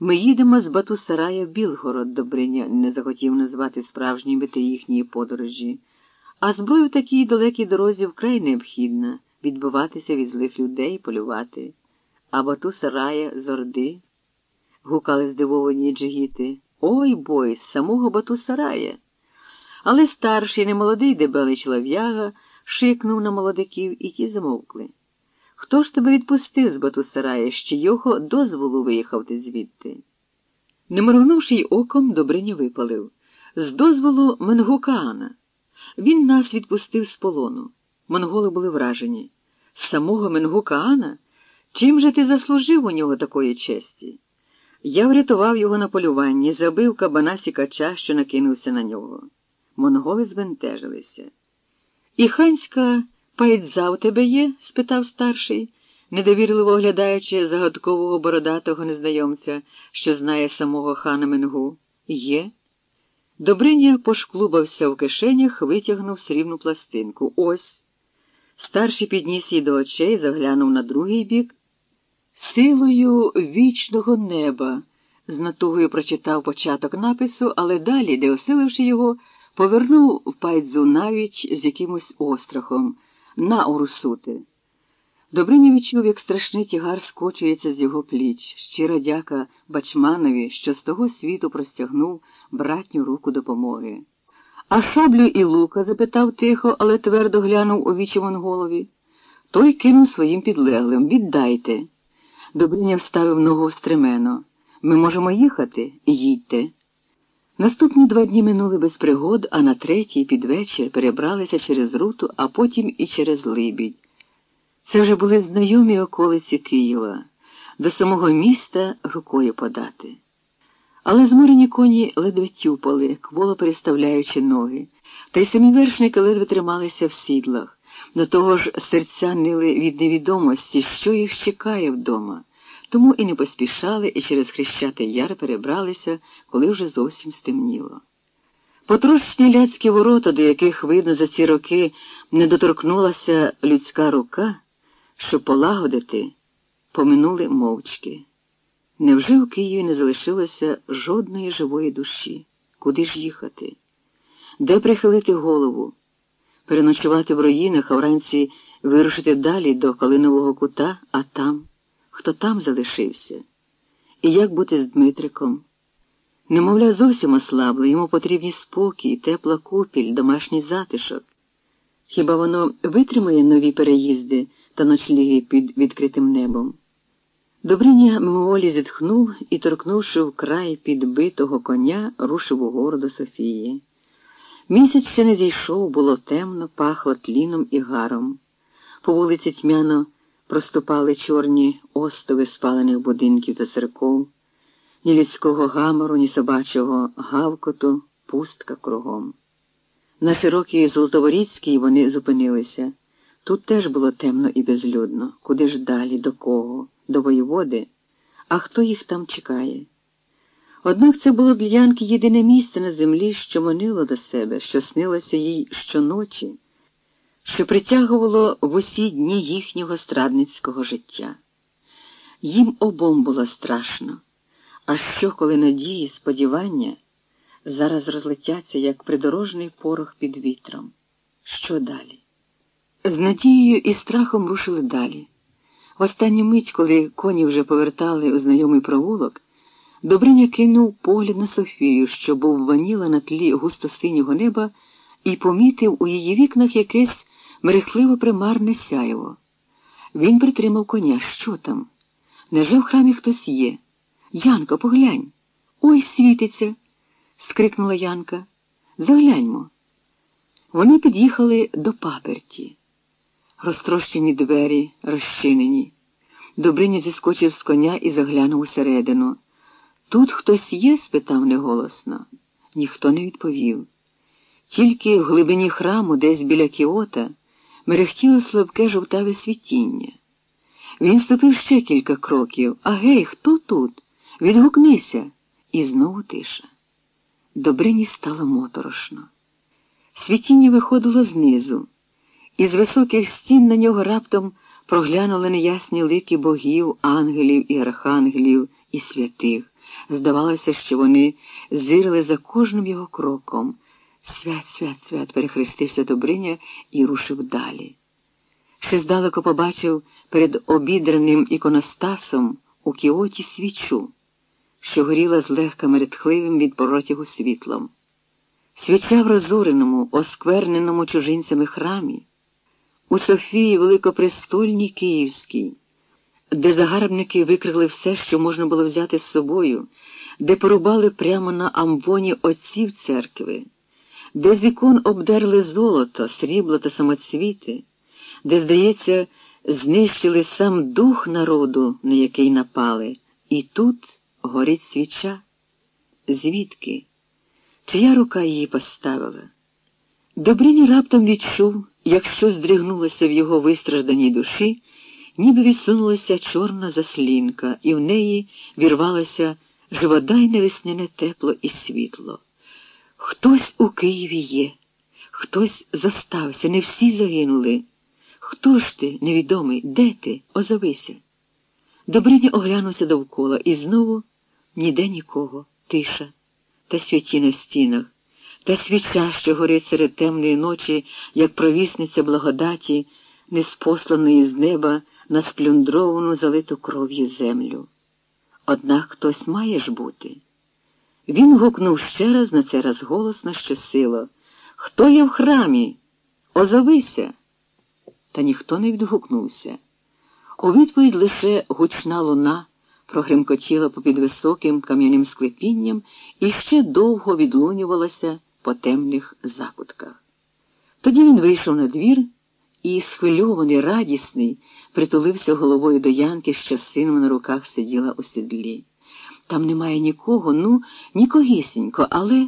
Ми їдемо з Батусарая в Білгород, Добриня не захотів назвати справжні мети їхньої подорожі, а зброю такій далекій дорозі вкрай необхідна відбиватися від злих людей, полювати. А Батусарая з Орди? гукали здивовані джигіти. Ой бой, з самого Батусарая. Але старший, немолодий дебелий чолов'яга шикнув на молодиків, і ті замовкли. Хто ж тебе відпустив з Батусарая, ще його дозволу виїхав ти звідти? Не моргнувши й оком, Добриня випалив. З дозволу Менгукаана. Він нас відпустив з полону. Монголи були вражені. З самого Менгукаана? Чим же ти заслужив у нього такої честі? Я врятував його на полюванні, забив кабана сікача, що накинувся на нього. Монголи збентежилися. І ханська пайдза у тебе є? спитав старший, недовірливо оглядаючи загадкового бородатого незнайомця, що знає самого хана Менгу. Є. Добриня пошклубався в кишенях, витягнув срібну пластинку. Ось. Старший підніс її до очей, заглянув на другий бік. Силою вічного неба, з натугою прочитав початок напису, але далі, де осиливши його, повернув пайдзу навіч з якимось острахом на урусути. Добриня відчув, як страшний тягар скочується з його пліч, щира дяка бачманові, що з того світу простягнув братню руку допомоги. А шаблю і лука? запитав тихо, але твердо глянув у вічі монголові. Той кинув своїм підлеглим Віддайте. Добриня вставив ногу в стремено. Ми можемо їхати? Їдьте. Наступні два дні минули без пригод, а на третій під вечір перебралися через руту, а потім і через Либідь. Це вже були знайомі околиці Києва, до самого міста рукою подати. Але зморені коні ледве тюпали, кволо переставляючи ноги, та й самі вершники ледве трималися в сідлах. До того ж серця нили від невідомості, що їх чекає вдома, тому і не поспішали, і через хрещатий яр перебралися, коли вже зовсім стемніло. Потрощні ляцькі ворота, до яких, видно, за ці роки не доторкнулася людська рука, щоб полагодити, поминули мовчки. Невже в Києві не залишилося жодної живої душі? Куди ж їхати? Де прихилити голову? Переночувати в руїнах, а вранці вирушити далі до Калинового кута, а там, хто там залишився? І як бути з Дмитриком? Немовля, зовсім ослабло, йому потрібні спокій, тепла купіль, домашній затишок. Хіба воно витримає нові переїзди та ночліги під відкритим небом? Добриня мимоволі зітхнув і, торкнувши вкрай підбитого коня, рушив угору до Софії. Місяць ще не зійшов, було темно, пахло тліном і гаром. По вулиці тьмяно проступали чорні остови спалених будинків та церков, ні людського гамору, ні собачого гавкоту, пустка кругом. На широкій Золотоворіцькій вони зупинилися. Тут теж було темно і безлюдно. Куди ж далі, до кого? До воєводи? А хто їх там чекає? Однак це було для Янки єдине місце на землі, що манило до себе, що снилося їй щоночі, що притягувало в усі дні їхнього страдницького життя. Їм обом було страшно. А що, коли надії, сподівання зараз розлетяться, як придорожний порох під вітром? Що далі? З надією і страхом рушили далі. В останню мить, коли коні вже повертали у знайомий провулок, Добриня кинув погляд на Софію, що був ваніла на тлі густо-синього неба, і помітив у її вікнах якесь мерехливо примарне сяєво. Він притримав коня. Що там? Неже в храмі хтось є? Янка, поглянь. Ой, світиться. скрикнула Янка. Загляньмо. Вони під'їхали до паперті. Розтрощені двері, розчинені. Добриня зіскочив з коня і заглянув усередину. Тут хтось є? спитав неголосно. Ніхто не відповів. Тільки в глибині храму, десь біля кіота, мерехтіло слабке жовтаве світіння. Він ступив ще кілька кроків. А гей, хто тут? Відгукнися. І знову тиша. Добрині стало моторошно. Світіння виходило знизу, і з високих стін на нього раптом проглянули неясні лики богів, ангелів і архангелів і святих Здавалося, що вони зирили за кожним його кроком. Свят, свят, свят, перехрестився Добриня і рушив далі. Ще здалеку побачив перед обідраним іконостасом у кіоті свічу, що горіла злегка мередхливим від протягу світлом. Свіча в розореному, оскверненому чужинцями храмі, у Софії Великопрестольній Київській, де загарбники викрили все, що можна було взяти з собою, де порубали прямо на амвоні отців церкви, де з ікон обдерли золото, срібло та самоцвіти, де, здається, знищили сам дух народу, на який напали, і тут горить свіча. Звідки? Чия рука її поставила? Добрині раптом відчув, як щось здригнулося в його вистражданій душі, ніби відсунулася чорна заслінка, і в неї вірвалося живодайне весняне тепло і світло. Хтось у Києві є, хтось зостався, не всі загинули. Хто ж ти, невідомий, де ти? Озовися. Добриня оглянувся довкола і знову ніде нікого, тиша, та святі на стінах, та свіча, що горить серед темної ночі, як провісниця благодаті, неспосланої з неба на сплюндровану залиту кров'ю землю. Однак хтось має ж бути. Він гукнув ще раз на цей раз голосно щосило. Хто є в храмі? Озовися. Та ніхто не відгукнувся. У відповідь лише гучна луна прогримкотіла попід високим кам'яним склепінням і ще довго відлунювалася по темних закутках. Тоді він вийшов на двір і, схвильований, радісний, притулився головою до Янки, що сином на руках сиділа у сідлі. Там немає нікого, ну, нікогісінько, але.